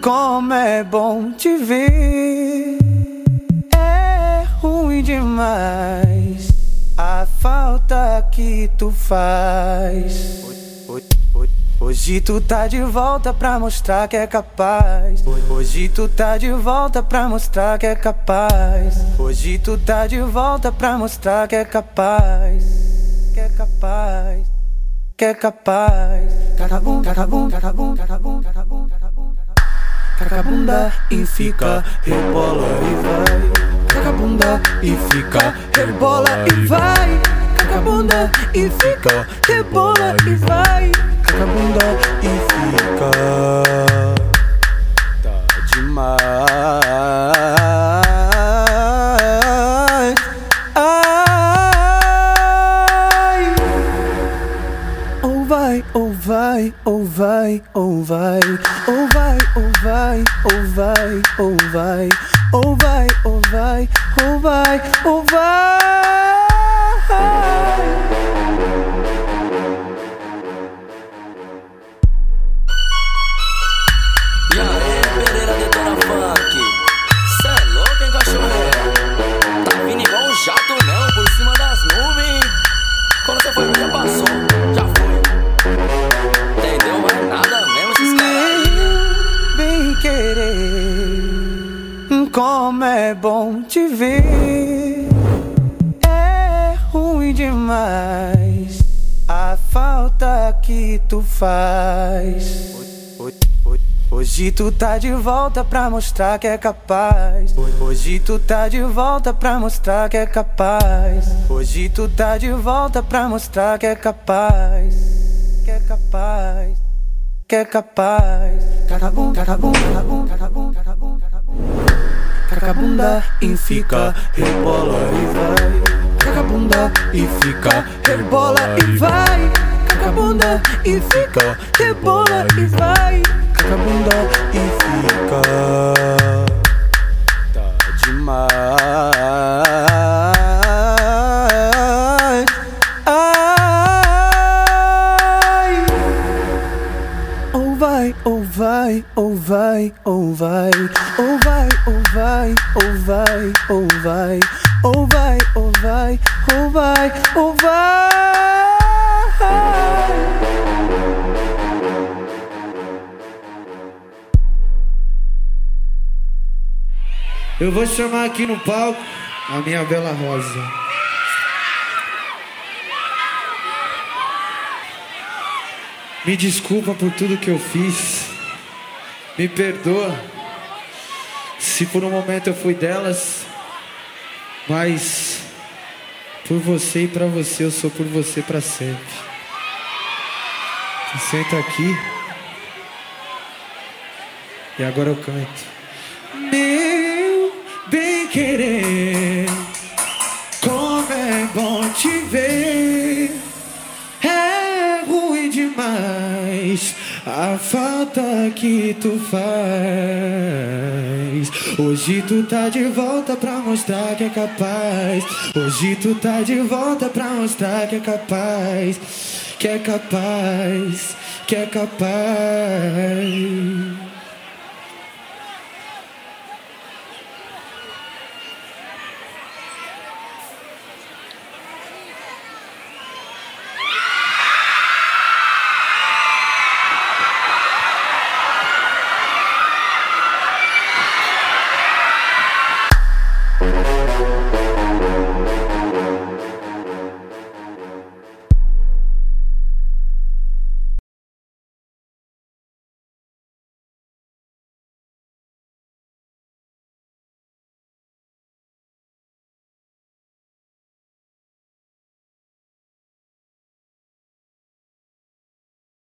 como é bom te ver. É demais a falta que tu faz. Hoje tu tá de volta pra mostrar que é capaz. Hoje tu tá de volta pra mostrar que é capaz. Hoje tu tá de volta pra mostrar que é capaz. Que é capaz. Que é capaz. Cacabum, cacabum, cacabum, cacabum, cacabum, cacabum. Cacabunda e fica, rebola e vai. Cacabunda e fica, rebola e vai. Cacabunda e fica, rebola e vai. Cacabunda e fica. Tá demais. Ai. Ou vai, ou vai, ou vai, ou vai, ou vai, ou vai, ou vai, ou vai, ou vai, ou vai, ou vai, ou vai. E aí, Pereira detona funk. Cê é louco, hein, cachorro? Tá vindo igual um jato mesmo por cima das nuvens. Quando você foi, já passou, já foi. Entendeu? Mas nada mesmo esses caras. Bem querer, como é bom te ver. É ruim demais a falta que tu faz. Hoje tu tá de volta pra mostrar que é capaz. Hoje tu tá de volta pra mostrar que é capaz. Hoje tu tá de volta pra mostrar que é capaz. Que é capaz. Que é capaz. Cacabum, cacabum, cacabum, cacabum, cacabum, cacabum. Cacabunda e fica, rebola e vai. Cacabunda e fica, rebola e vai. Cacabunda e fica, rebola e vai. Cacabunda e fica. Tá demais. Ou vai, ou vai, ou vai, ou vai. Ou vai, ou vai, ou vai, ou vai. Ou vai, ou vai, ou vai, ou vai. Eu vou chamar aqui no palco a minha bela rosa. Me desculpa por tudo que eu fiz. Me perdoa se por um momento eu fui delas, mas por você e pra você eu sou por você pra sempre. Senta aqui e agora eu canto. Meu bem querer, a falta que tu faz. Hoje tu tá de volta pra mostrar que é capaz. Hoje tu tá de volta pra mostrar que é capaz. Que é capaz, que é capaz.